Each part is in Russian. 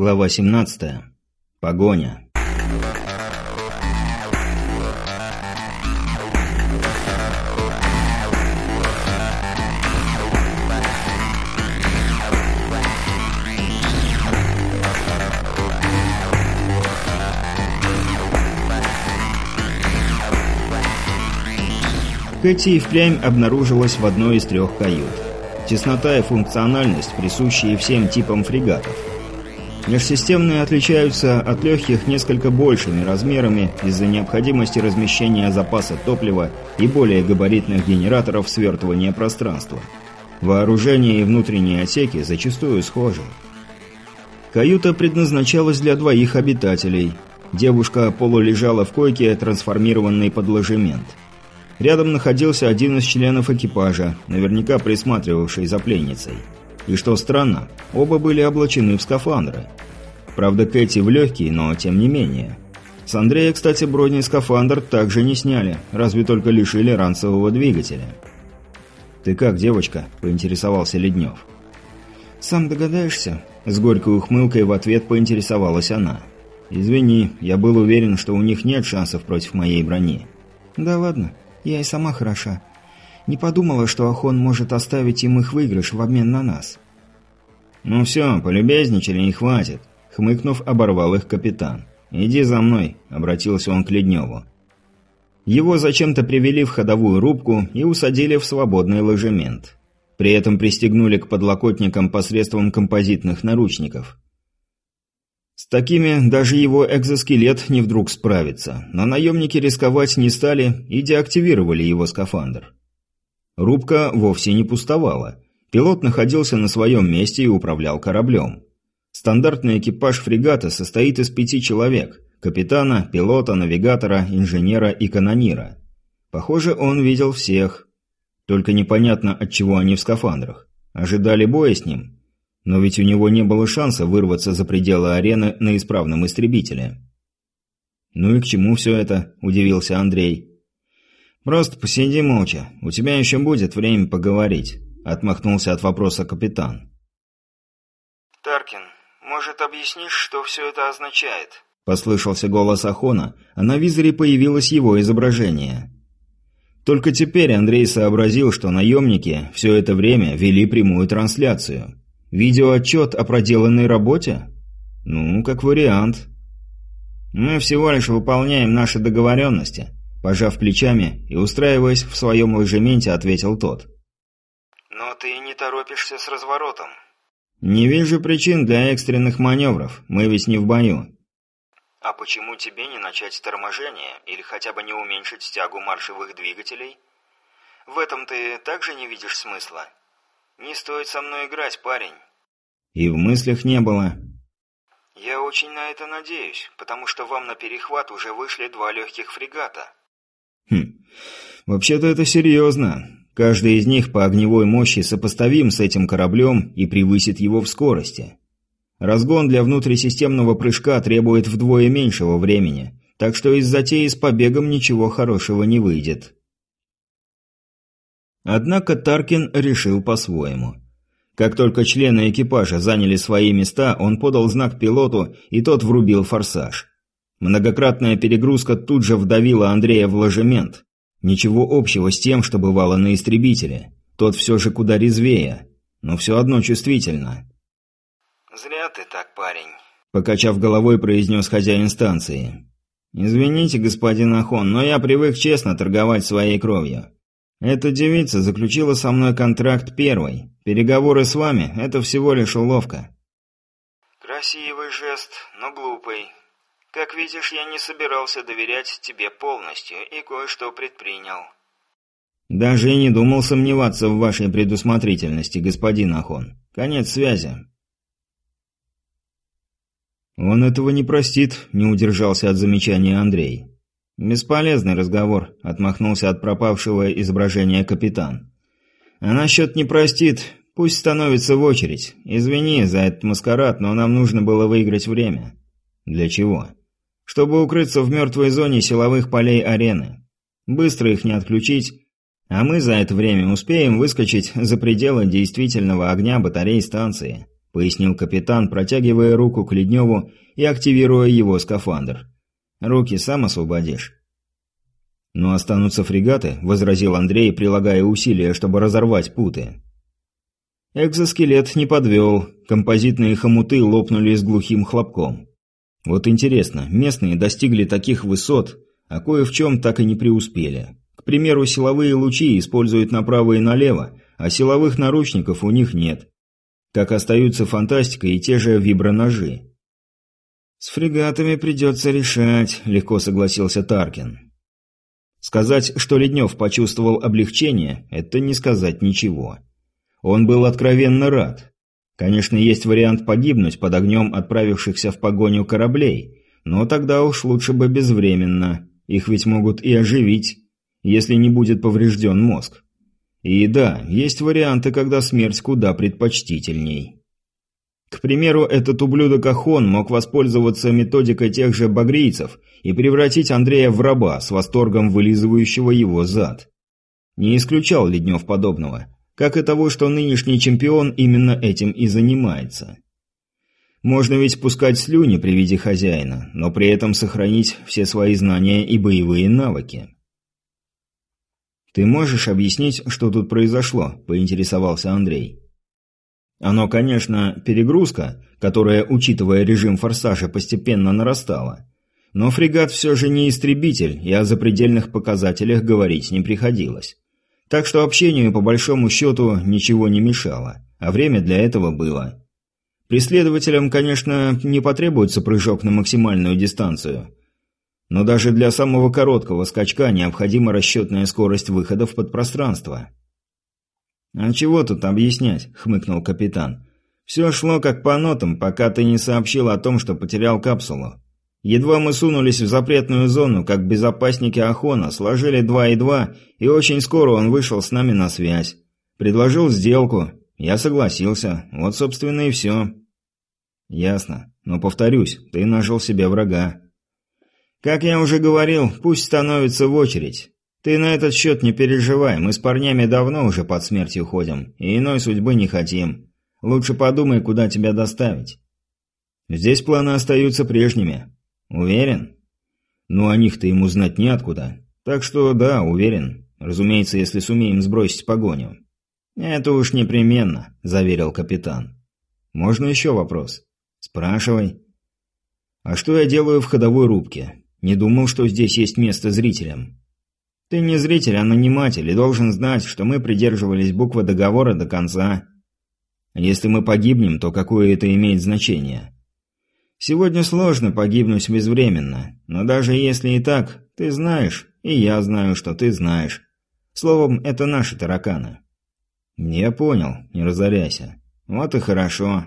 Глава 17. Погоня. Кэти и впрямь обнаружилась в одной из трех кают. Теснота и функциональность, присущие всем типам фрегатов. Межсистемные отличаются от легких несколько большими размерами из-за необходимости размещения запаса топлива и более габаритных генераторов свертывания пространства. Вооружение и внутренние отсеки зачастую схожи. Каюта предназначалась для двоих обитателей. Девушка полулежала в койке, трансформированной под ложемент. Рядом находился один из членов экипажа, наверняка присматривавший за пленницей. И что странно, оба были облачены в скафандры. Правда, Кэти в легкий, но тем не менее. С Андрея, кстати, бронескафандр также не сняли, разве только лишили ранцевого двигателя. «Ты как, девочка?» – поинтересовался Леднев. «Сам догадаешься?» – с горькой ухмылкой в ответ поинтересовалась она. «Извини, я был уверен, что у них нет шансов против моей брони». «Да ладно, я и сама хороша. Не подумала, что Ахон может оставить им их выигрыш в обмен на нас. «Ну все, полюбезничали и хватит», — хмыкнув, оборвал их капитан. «Иди за мной», — обратился он к Ледневу. Его зачем-то привели в ходовую рубку и усадили в свободный ложемент. При этом пристегнули к подлокотникам посредством композитных наручников. С такими даже его экзоскелет не вдруг справится, но наемники рисковать не стали и деактивировали его скафандр. Рубка вовсе не пустовала. Пилот находился на своем месте и управлял кораблем. Стандартный экипаж фрегата состоит из пяти человек – капитана, пилота, навигатора, инженера и канонира. Похоже, он видел всех. Только непонятно, от чего они в скафандрах. Ожидали боя с ним? Но ведь у него не было шанса вырваться за пределы арены на исправном истребителе. «Ну и к чему все это?» – удивился Андрей. «Просто посиди молча. У тебя еще будет время поговорить», — отмахнулся от вопроса капитан. «Таркин, может, объяснишь, что все это означает?» — послышался голос Ахона, а на визоре появилось его изображение. Только теперь Андрей сообразил, что наемники все это время вели прямую трансляцию. Видеоотчет о проделанной работе? Ну, как вариант. «Мы всего лишь выполняем наши договоренности», Пожав плечами и устраиваясь в своем ложементе, ответил тот. «Но ты не торопишься с разворотом». «Не вижу причин для экстренных маневров. Мы ведь не в бою». «А почему тебе не начать торможение или хотя бы не уменьшить тягу маршевых двигателей? В этом ты также не видишь смысла? Не стоит со мной играть, парень». «И в мыслях не было». «Я очень на это надеюсь, потому что вам на перехват уже вышли два легких фрегата». Вообще-то это серьезно. Каждый из них по огневой мощи сопоставим с этим кораблем и превысит его в скорости. Разгон для внутрисистемного прыжка требует вдвое меньшего времени, так что из затеи с побегом ничего хорошего не выйдет. Однако Таркин решил по-своему. Как только члены экипажа заняли свои места, он подал знак пилоту, и тот врубил форсаж. Многократная перегрузка тут же вдавила Андрея в ложемент. Ничего общего с тем, что бывало на истребителе. Тот все же куда резвее, но все одно чувствительно. «Зря ты так, парень», – покачав головой, произнес хозяин станции. «Извините, господин Ахон, но я привык честно торговать своей кровью. Эта девица заключила со мной контракт первой. Переговоры с вами – это всего лишь уловка». «Красивый жест, но глупый. Как видишь, я не собирался доверять тебе полностью и кое-что предпринял. Даже и не думал сомневаться в вашей предусмотрительности, господин Ахон. Конец связи. Он этого не простит, не удержался от замечания Андрей. Бесполезный разговор, отмахнулся от пропавшего изображения капитан. А насчет не простит, пусть становится в очередь. Извини за этот маскарад, но нам нужно было выиграть время. Для чего? Чтобы укрыться в мертвой зоне силовых полей арены. Быстро их не отключить, а мы за это время успеем выскочить за пределы действительного огня батарей станции. – пояснил капитан, протягивая руку к Ледневу и активируя его скафандр. «Руки сам освободишь». «Но останутся фрегаты», – возразил Андрей, прилагая усилия, чтобы разорвать путы. Экзоскелет не подвел, композитные хомуты лопнули с глухим хлопком. Вот интересно, местные достигли таких высот, а кое в чем так и не преуспели. К примеру, силовые лучи используют направо и налево, а силовых наручников у них нет. Как остаются фантастика и те же виброножи. «С фрегатами придется решать», – легко согласился Таркин. Сказать, что Леднев почувствовал облегчение – это не сказать ничего. Он был откровенно рад. Конечно, есть вариант погибнуть под огнем отправившихся в погоню кораблей, но тогда уж лучше бы безвременно. Их ведь могут и оживить, если не будет поврежден мозг. И да, есть варианты, когда смерть куда предпочтительней. К примеру, этот ублюдок Ахон мог воспользоваться методикой тех же багрийцев и превратить Андрея в раба с восторгом вылизывающего его зад. Не исключал Леднев подобного как и того, что нынешний чемпион именно этим и занимается. Можно ведь пускать слюни при виде хозяина, но при этом сохранить все свои знания и боевые навыки. «Ты можешь объяснить, что тут произошло?» – поинтересовался Андрей. Оно, конечно, перегрузка, которая, учитывая режим форсажа, постепенно нарастала. Но фрегат все же не истребитель, и о запредельных показателях говорить не приходилось. Так что общению, по большому счету, ничего не мешало, а время для этого было. Преследователям, конечно, не потребуется прыжок на максимальную дистанцию. Но даже для самого короткого скачка необходима расчетная скорость выхода в подпространство. «А чего тут объяснять?» – хмыкнул капитан. «Все шло как по нотам, пока ты не сообщил о том, что потерял капсулу. Едва мы сунулись в запретную зону, как безопасники Ахона сложили два и два, и очень скоро он вышел с нами на связь. Предложил сделку. Я согласился. Вот, собственно, и все. Ясно. Но повторюсь, ты нажил себе врага. Как я уже говорил, пусть становится в очередь. Ты на этот счет не переживай, мы с парнями давно уже под смертью ходим, и иной судьбы не хотим. Лучше подумай, куда тебя доставить. Здесь планы остаются прежними. «Уверен?» «Ну, о них-то ему знать неоткуда. Так что да, уверен. Разумеется, если сумеем сбросить погоню». «Это уж непременно», – заверил капитан. «Можно еще вопрос?» «Спрашивай». «А что я делаю в ходовой рубке? Не думал, что здесь есть место зрителям». «Ты не зритель, а наниматель, и должен знать, что мы придерживались буквы договора до конца. Если мы погибнем, то какое это имеет значение?» Сегодня сложно погибнуть безвременно, но даже если и так, ты знаешь, и я знаю, что ты знаешь. Словом, это наши тараканы. Я понял, не разоряйся. Вот и хорошо.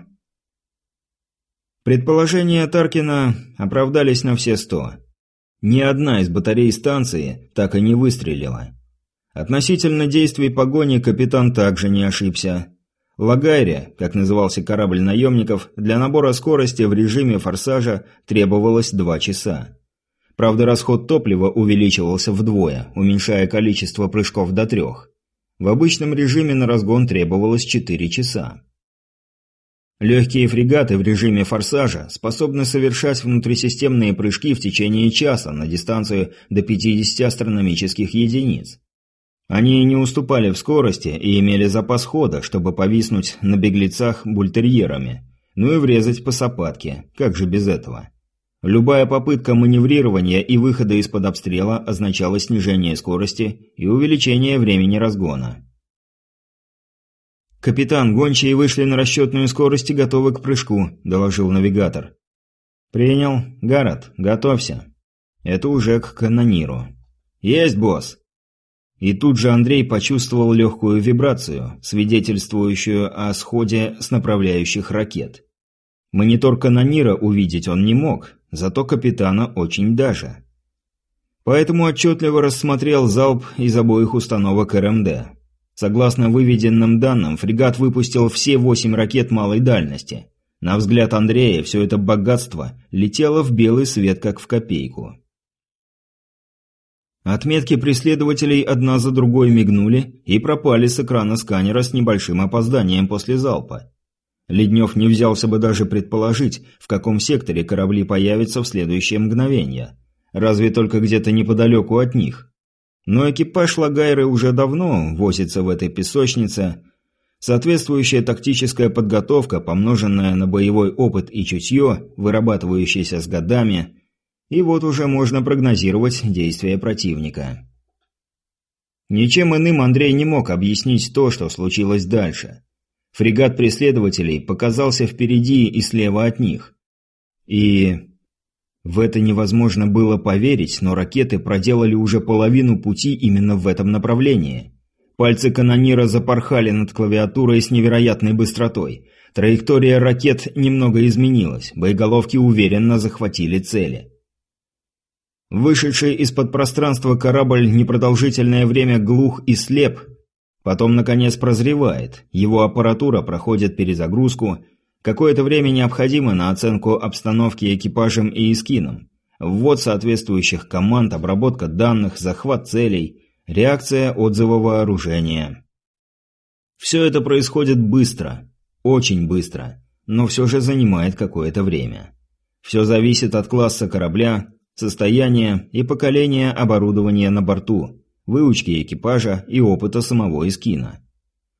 Предположения Таркина оправдались на все сто. Ни одна из батарей станции так и не выстрелила. Относительно действий погони капитан также не ошибся. Лагайре, как назывался корабль наемников, для набора скорости в режиме форсажа требовалось два часа. Правда, расход топлива увеличивался вдвое, уменьшая количество прыжков до трех. В обычном режиме на разгон требовалось 4 часа. Легкие фрегаты в режиме форсажа способны совершать внутрисистемные прыжки в течение часа на дистанцию до 50 астрономических единиц. Они не уступали в скорости и имели запас хода, чтобы повиснуть на беглецах бультерьерами, ну и врезать по сапатке, как же без этого. Любая попытка маневрирования и выхода из-под обстрела означала снижение скорости и увеличение времени разгона. «Капитан, гончие вышли на расчетную скорость и готовы к прыжку», – доложил навигатор. «Принял. Гаррет, готовься». Это уже к канониру. «Есть, босс!» И тут же Андрей почувствовал легкую вибрацию, свидетельствующую о сходе с направляющих ракет. Монитор канонира увидеть он не мог, зато капитана очень даже. Поэтому отчетливо рассмотрел залп из обоих установок РМД. Согласно выведенным данным, фрегат выпустил все восемь ракет малой дальности. На взгляд Андрея все это богатство летело в белый свет, как в копейку. Отметки преследователей одна за другой мигнули и пропали с экрана сканера с небольшим опозданием после залпа. Леднев не взялся бы даже предположить, в каком секторе корабли появятся в следующее мгновение. Разве только где-то неподалеку от них. Но экипаж Лагайры уже давно возится в этой песочнице. Соответствующая тактическая подготовка, помноженная на боевой опыт и чутье, вырабатывающееся с годами, и вот уже можно прогнозировать действия противника. Ничем иным Андрей не мог объяснить то, что случилось дальше. Фрегат преследователей показался впереди и слева от них. И... В это невозможно было поверить, но ракеты проделали уже половину пути именно в этом направлении. Пальцы канонира запорхали над клавиатурой с невероятной быстротой. Траектория ракет немного изменилась, боеголовки уверенно захватили цели. Вышедший из-под пространства корабль непродолжительное время глух и слеп, потом, наконец, прозревает, его аппаратура проходит перезагрузку, какое-то время необходимо на оценку обстановки экипажем и эскином, ввод соответствующих команд, обработка данных, захват целей, реакция отзыва вооружения. Все это происходит быстро, очень быстро, но все же занимает какое-то время. Все зависит от класса корабля, состояние и поколение оборудования на борту, выучки экипажа и опыта самого эскина.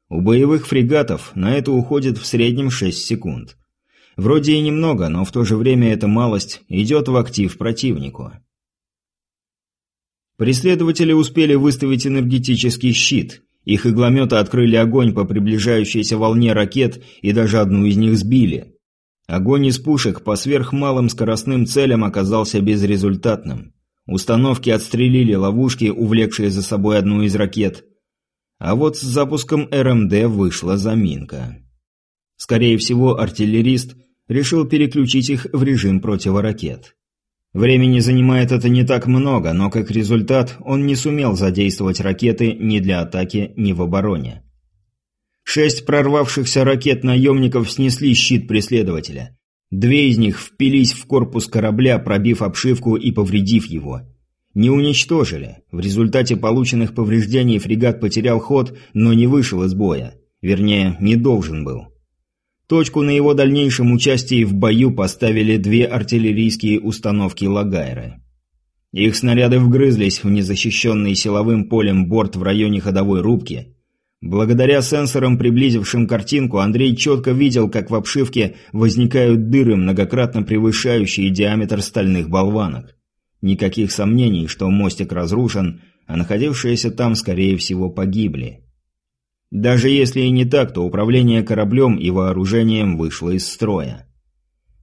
У боевых фрегатов на это уходит в среднем 6 секунд. Вроде и немного, но в то же время эта малость идет в актив противнику. Преследователи успели выставить энергетический щит. Их иглометы открыли огонь по приближающейся волне ракет и даже одну из них сбили. Огонь из пушек по сверхмалым скоростным целям оказался безрезультатным. Установки отстрелили ловушки, увлекшие за собой одну из ракет. А вот с запуском РМД вышла заминка. Скорее всего, артиллерист решил переключить их в режим противоракет. Времени занимает это не так много, но как результат он не сумел задействовать ракеты ни для атаки, ни в обороне. Шесть прорвавшихся ракет наемников снесли щит преследователя. Две из них впились в корпус корабля, пробив обшивку и повредив его. Не уничтожили. В результате полученных повреждений фрегат потерял ход, но не вышел из боя. Вернее, не должен был. Точку на его дальнейшем участии в бою поставили две артиллерийские установки Лагайры. Их снаряды вгрызлись в незащищенный силовым полем борт в районе ходовой рубки, Благодаря сенсорам, приблизившим картинку, Андрей четко видел, как в обшивке возникают дыры, многократно превышающие диаметр стальных болванок. Никаких сомнений, что мостик разрушен, а находившиеся там, скорее всего, погибли. Даже если и не так, то управление кораблем и вооружением вышло из строя.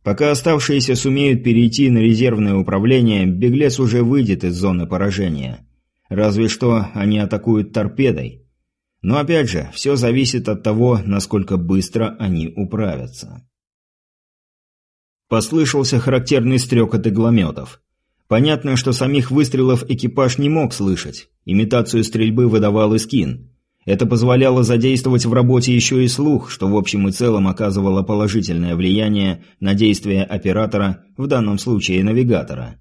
Пока оставшиеся сумеют перейти на резервное управление, беглец уже выйдет из зоны поражения. Разве что они атакуют торпедой – но опять же, все зависит от того, насколько быстро они управятся. Послышался характерный стрекот иглометов. Понятно, что самих выстрелов экипаж не мог слышать. Имитацию стрельбы выдавал Искин. Это позволяло задействовать в работе еще и слух, что в общем и целом оказывало положительное влияние на действия оператора, в данном случае навигатора.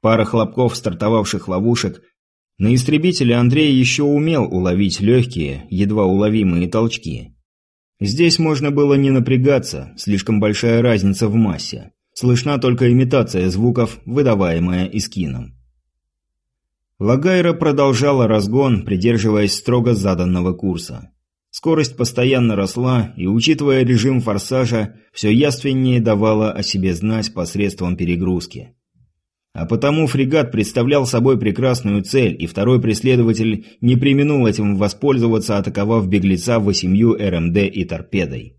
Пара хлопков стартовавших ловушек на истребителе Андрей еще умел уловить легкие, едва уловимые толчки. Здесь можно было не напрягаться, слишком большая разница в массе. Слышна только имитация звуков, выдаваемая Искином. Лагайра продолжала разгон, придерживаясь строго заданного курса. Скорость постоянно росла, и, учитывая режим форсажа, все яственнее давала о себе знать посредством перегрузки. А потому фрегат представлял собой прекрасную цель, и второй преследователь не применул этим воспользоваться, атаковав беглеца восемью РМД и торпедой.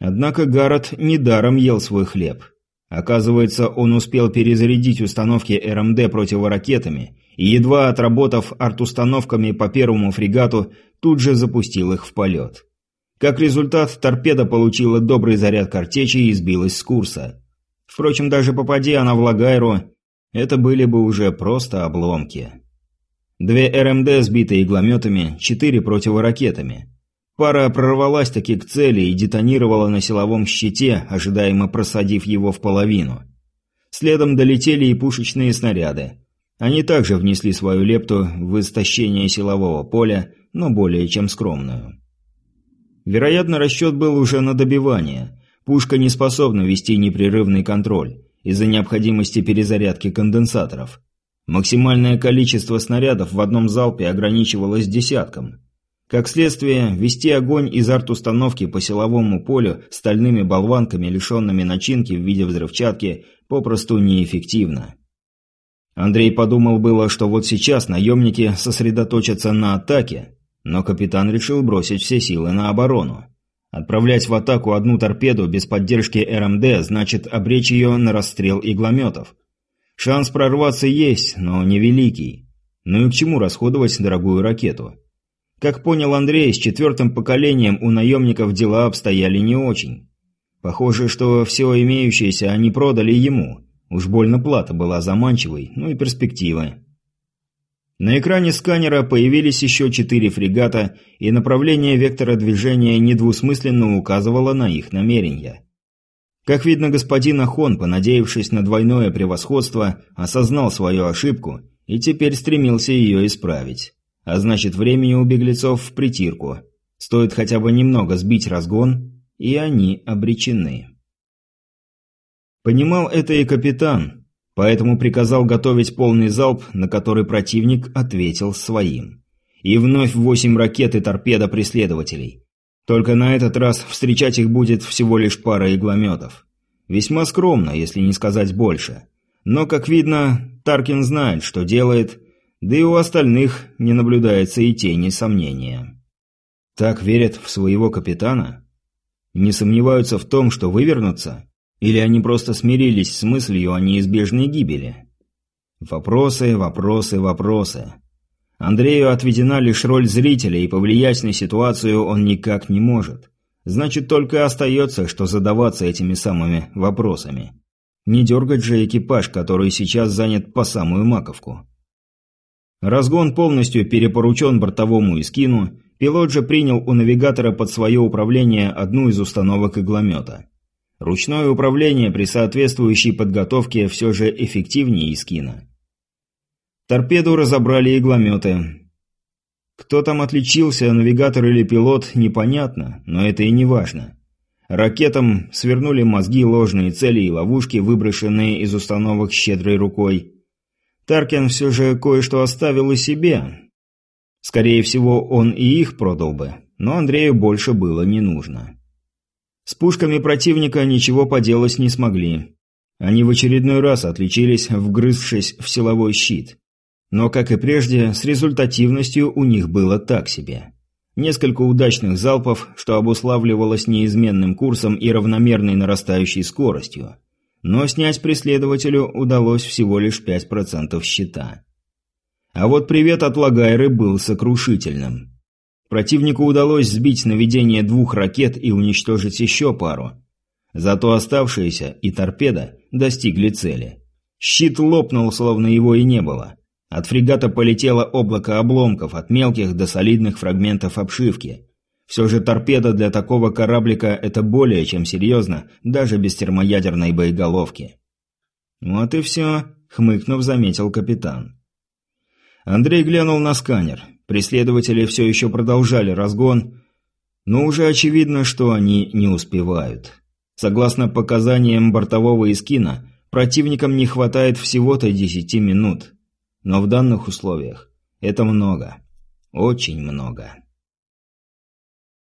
Однако Гаррет недаром ел свой хлеб. Оказывается, он успел перезарядить установки РМД противоракетами и, едва отработав арт-установками по первому фрегату, тут же запустил их в полет. Как результат, торпеда получила добрый заряд картечи и сбилась с курса. Впрочем, даже попади она в Лагайру, это были бы уже просто обломки. Две РМД, сбитые иглометами, четыре противоракетами. Пара прорвалась таки к цели и детонировала на силовом щите, ожидаемо просадив его в половину. Следом долетели и пушечные снаряды. Они также внесли свою лепту в истощение силового поля, но более чем скромную. Вероятно, расчет был уже на добивание. Пушка не способна вести непрерывный контроль из-за необходимости перезарядки конденсаторов. Максимальное количество снарядов в одном залпе ограничивалось десятком. Как следствие, вести огонь из арт-установки по силовому полю стальными болванками, лишенными начинки в виде взрывчатки, попросту неэффективно. Андрей подумал было, что вот сейчас наемники сосредоточатся на атаке, но капитан решил бросить все силы на оборону. Отправлять в атаку одну торпеду без поддержки РМД значит обречь ее на расстрел иглометов. Шанс прорваться есть, но невеликий. Ну и к чему расходовать дорогую ракету? Как понял Андрей, с четвертым поколением у наемников дела обстояли не очень. Похоже, что все имеющееся они продали ему. Уж больно плата была заманчивой, ну и перспективы. На экране сканера появились еще четыре фрегата, и направление вектора движения недвусмысленно указывало на их намерения. Как видно, господин Ахон, понадеявшись на двойное превосходство, осознал свою ошибку и теперь стремился ее исправить. А значит, времени у беглецов в притирку. Стоит хотя бы немного сбить разгон, и они обречены. Понимал это и капитан, поэтому приказал готовить полный залп, на который противник ответил своим. И вновь восемь ракет и торпеда преследователей. Только на этот раз встречать их будет всего лишь пара иглометов. Весьма скромно, если не сказать больше. Но, как видно, Таркин знает, что делает, да и у остальных не наблюдается и тени сомнения. Так верят в своего капитана? Не сомневаются в том, что вывернутся? Или они просто смирились с мыслью о неизбежной гибели? Вопросы, вопросы, вопросы. Андрею отведена лишь роль зрителя, и повлиять на ситуацию он никак не может. Значит, только остается, что задаваться этими самыми вопросами. Не дергать же экипаж, который сейчас занят по самую маковку. Разгон полностью перепоручен бортовому искину, пилот же принял у навигатора под свое управление одну из установок игломета. Ручное управление при соответствующей подготовке все же эффективнее искина. Торпеду разобрали иглометы. Кто там отличился, навигатор или пилот, непонятно, но это и не важно. Ракетам свернули мозги ложные цели и ловушки, выброшенные из установок щедрой рукой. Таркин все же кое-что оставил и себе. Скорее всего, он и их продал бы, но Андрею больше было не нужно. С пушками противника ничего поделать не смогли. Они в очередной раз отличились, вгрызшись в силовой щит. Но, как и прежде, с результативностью у них было так себе. Несколько удачных залпов, что обуславливалось неизменным курсом и равномерной нарастающей скоростью. Но снять преследователю удалось всего лишь 5% щита. А вот привет от Лагайры был сокрушительным. Противнику удалось сбить наведение двух ракет и уничтожить еще пару. Зато оставшиеся и торпеда достигли цели. Щит лопнул, словно его и не было. От фрегата полетело облако обломков, от мелких до солидных фрагментов обшивки. Все же торпеда для такого кораблика – это более чем серьезно, даже без термоядерной боеголовки. «Вот и все», – хмыкнув, заметил капитан. Андрей глянул на сканер. Преследователи все еще продолжали разгон, но уже очевидно, что они не успевают. Согласно показаниям бортового эскина, противникам не хватает всего-то 10 минут. Но в данных условиях это много. Очень много.